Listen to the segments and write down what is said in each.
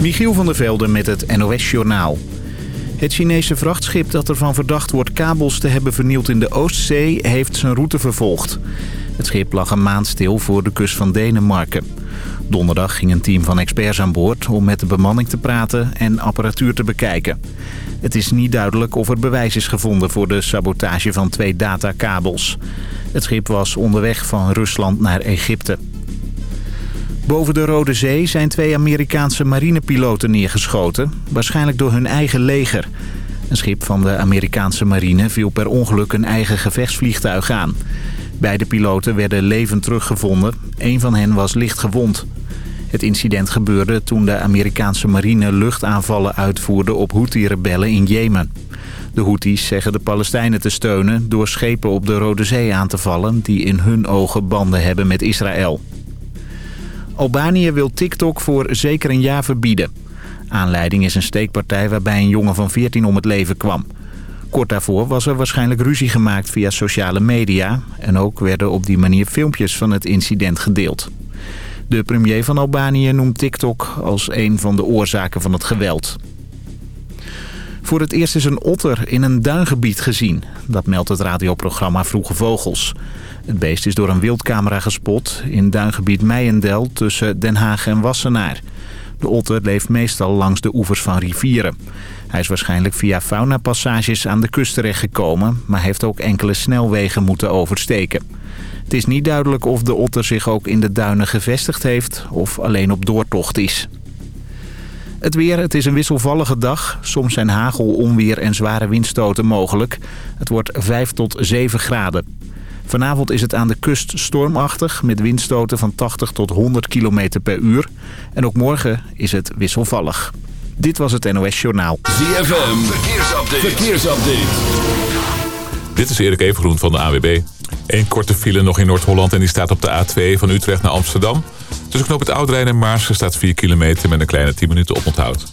Michiel van der Velde met het NOS-journaal. Het Chinese vrachtschip dat ervan verdacht wordt kabels te hebben vernield in de Oostzee... heeft zijn route vervolgd. Het schip lag een maand stil voor de kust van Denemarken. Donderdag ging een team van experts aan boord om met de bemanning te praten en apparatuur te bekijken. Het is niet duidelijk of er bewijs is gevonden voor de sabotage van twee datakabels. Het schip was onderweg van Rusland naar Egypte. Boven de Rode Zee zijn twee Amerikaanse marinepiloten neergeschoten, waarschijnlijk door hun eigen leger. Een schip van de Amerikaanse marine viel per ongeluk een eigen gevechtsvliegtuig aan. Beide piloten werden levend teruggevonden. Een van hen was licht gewond. Het incident gebeurde toen de Amerikaanse marine luchtaanvallen uitvoerde op Houthi-rebellen in Jemen. De Houthis zeggen de Palestijnen te steunen door schepen op de Rode Zee aan te vallen... die in hun ogen banden hebben met Israël. Albanië wil TikTok voor zeker een jaar verbieden. Aanleiding is een steekpartij waarbij een jongen van 14 om het leven kwam. Kort daarvoor was er waarschijnlijk ruzie gemaakt via sociale media... en ook werden op die manier filmpjes van het incident gedeeld. De premier van Albanië noemt TikTok als een van de oorzaken van het geweld. Voor het eerst is een otter in een duingebied gezien. Dat meldt het radioprogramma Vroege Vogels. Het beest is door een wildcamera gespot in duingebied Meijendel tussen Den Haag en Wassenaar. De otter leeft meestal langs de oevers van rivieren. Hij is waarschijnlijk via faunapassages aan de kust terechtgekomen... maar heeft ook enkele snelwegen moeten oversteken. Het is niet duidelijk of de otter zich ook in de duinen gevestigd heeft... of alleen op doortocht is. Het weer, het is een wisselvallige dag. Soms zijn hagel, onweer en zware windstoten mogelijk. Het wordt 5 tot 7 graden. Vanavond is het aan de kust stormachtig met windstoten van 80 tot 100 km per uur. En ook morgen is het wisselvallig. Dit was het NOS Journaal. ZFM, verkeersupdate. verkeersupdate. Dit is Erik Evengroen van de AWB. Eén korte file nog in Noord-Holland en die staat op de A2 van Utrecht naar Amsterdam. Tussen knoop het Oudrijn en Maarsen staat 4 kilometer met een kleine 10 minuten oponthoud.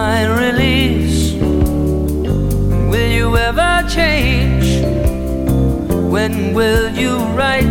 find release? Will you ever change? When will you write?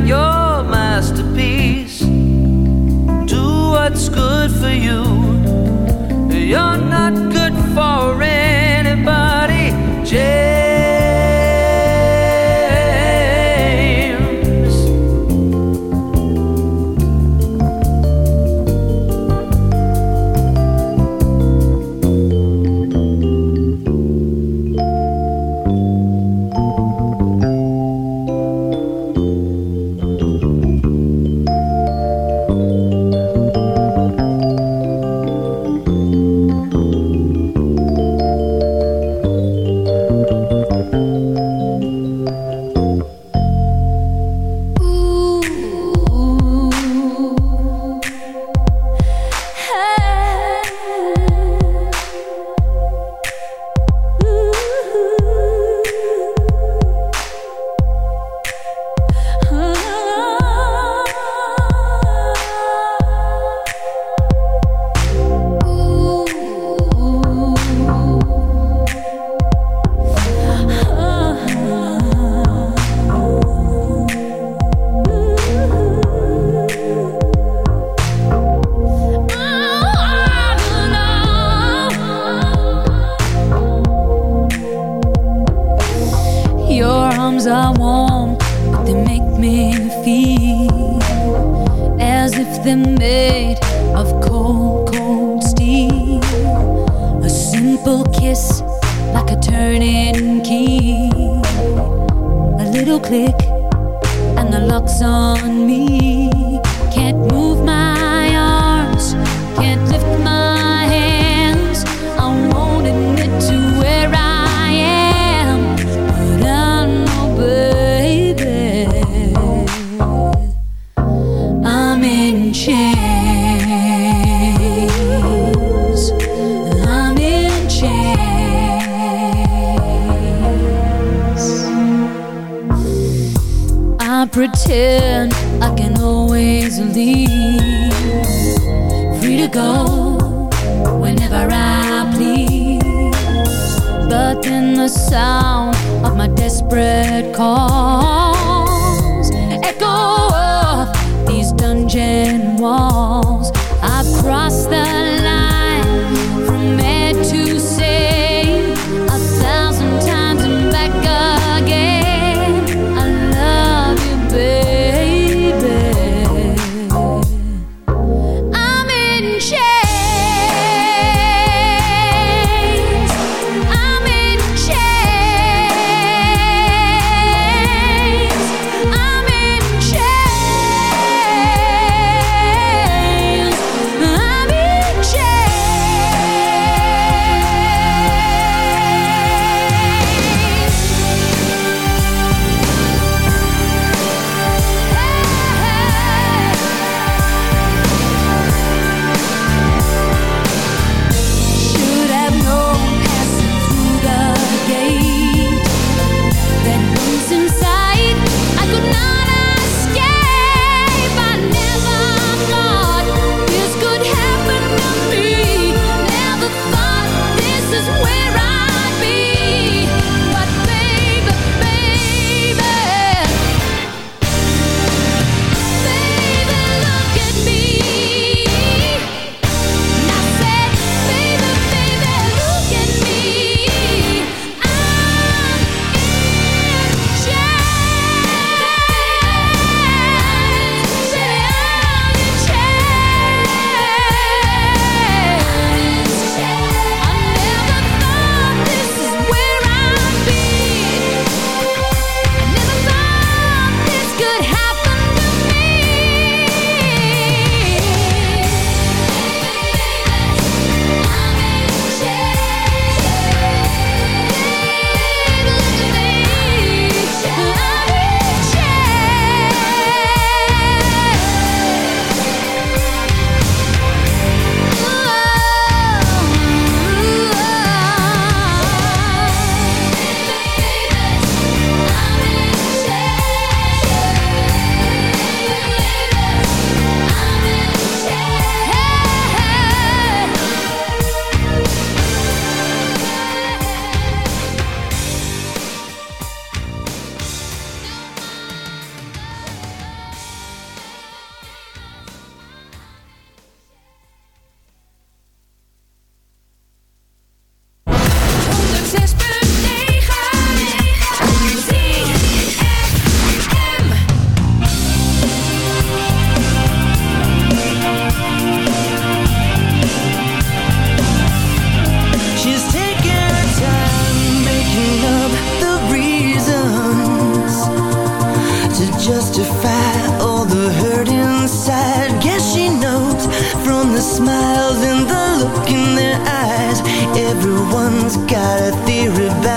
spread calm.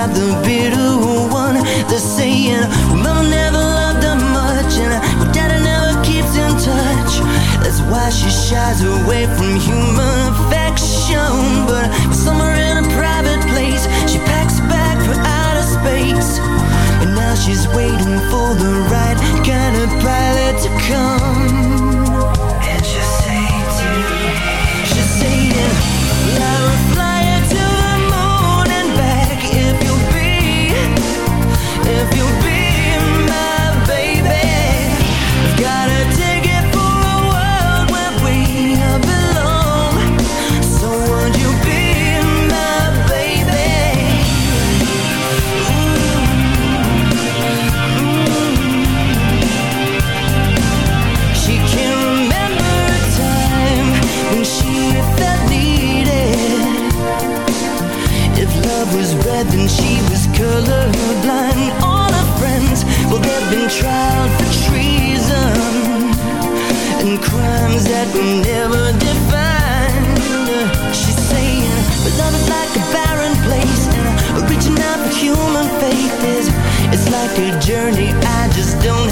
about the bitter one They're saying, Mama never loved her much And well, Daddy never keeps in touch. That's why she shies away from human journey. I just don't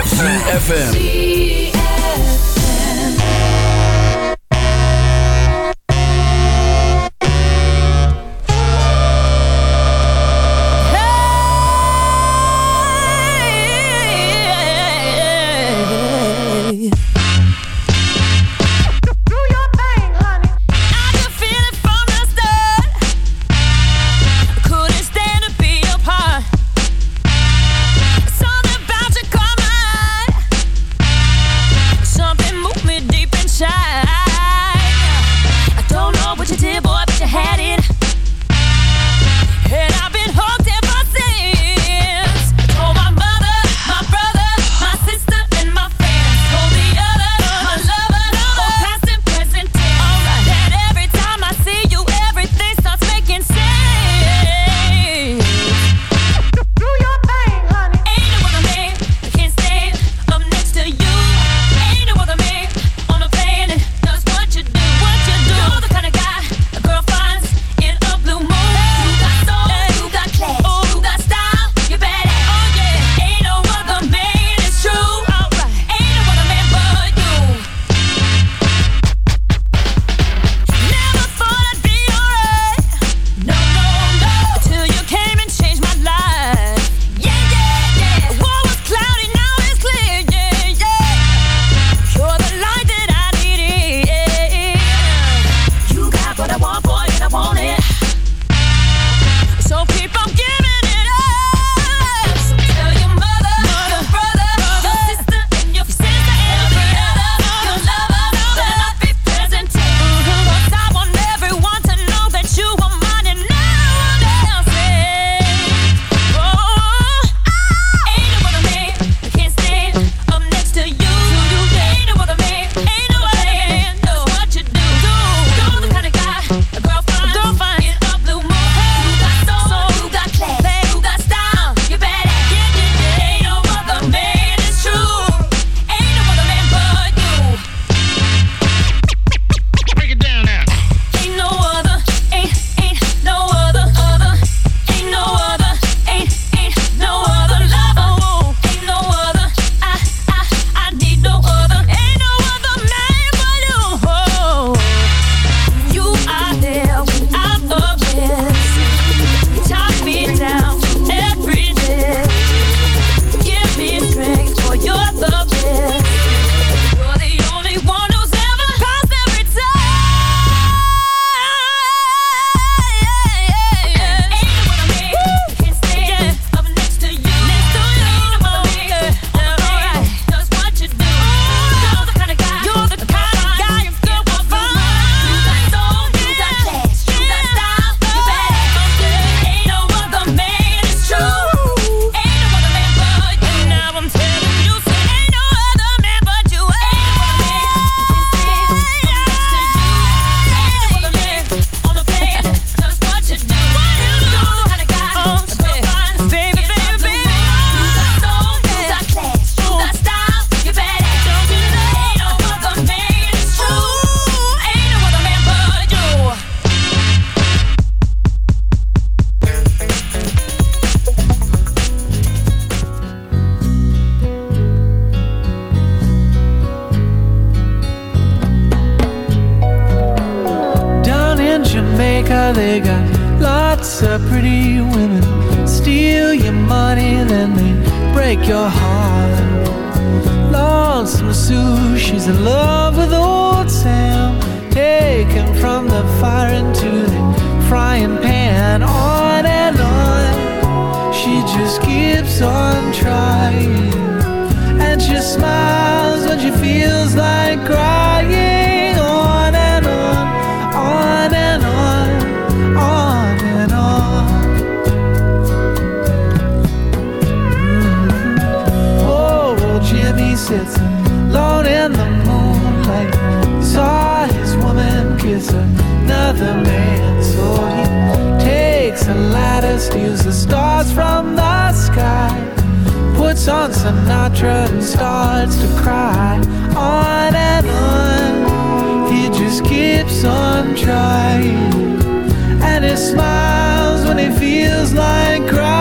FM. Smiles when he feels like crying.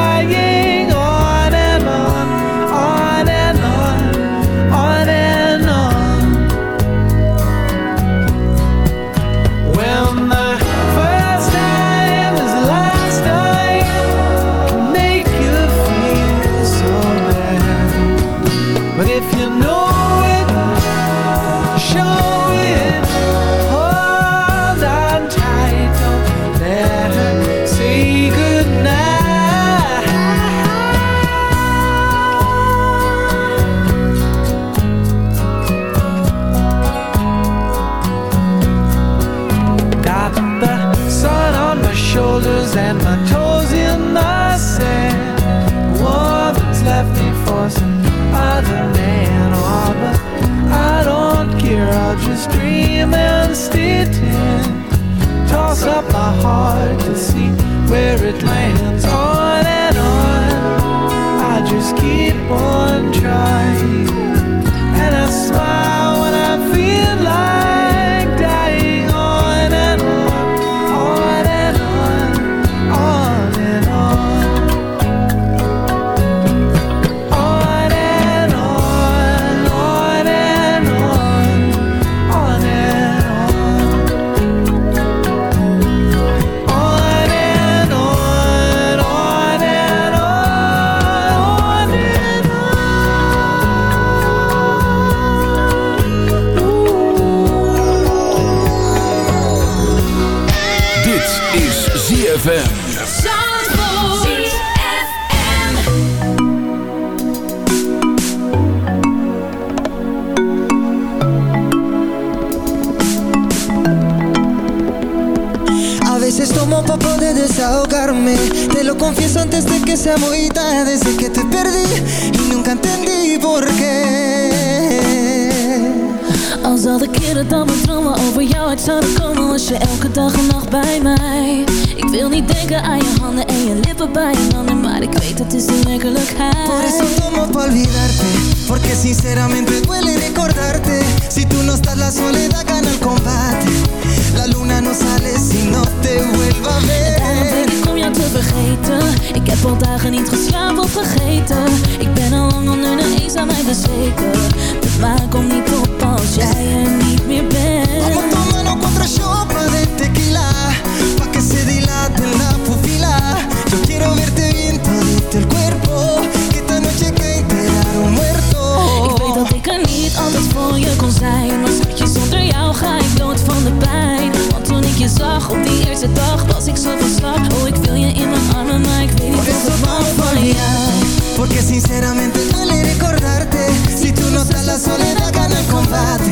Que muy tarde Desde que te perdí y nunca entendí por qué. Als al de keren dat mijn dromen over jou uit zouden komen Was je elke dag en nacht bij mij. Ik wil niet denken aan je handen en je lippen bij je handen Maar ik weet het is de werkelijkheid. Por eso tomo pa' olvidarte Porque sinceramente duele recordarte. Si tú no estás la soledad gana el combate La luna no sale si no te vuelva a Daarom ver denk ik om jou te vergeten. Ik heb al dagen niet geslapen of vergeten. Ik ben al lang onder de eens aan mij bezweken. De maan komt niet op als jij er niet meer bent. Vamos tomando cuatro shots de tequila Pa' que se dilate la pupila. Yo quiero verte bien todito el cuerpo Que esta noche enterar un muerto. Ik weet dat ik er niet altijd voor je kon zijn Jou ga ik dood van de pijn. Want toen ik je zag op die eerste dag Was ik zo van Oh, ik wil je in mijn armen Maar ik weet niet wat van olvidarte Porque sinceramente duele recordarte. Si tú no estás la soledad gana el combate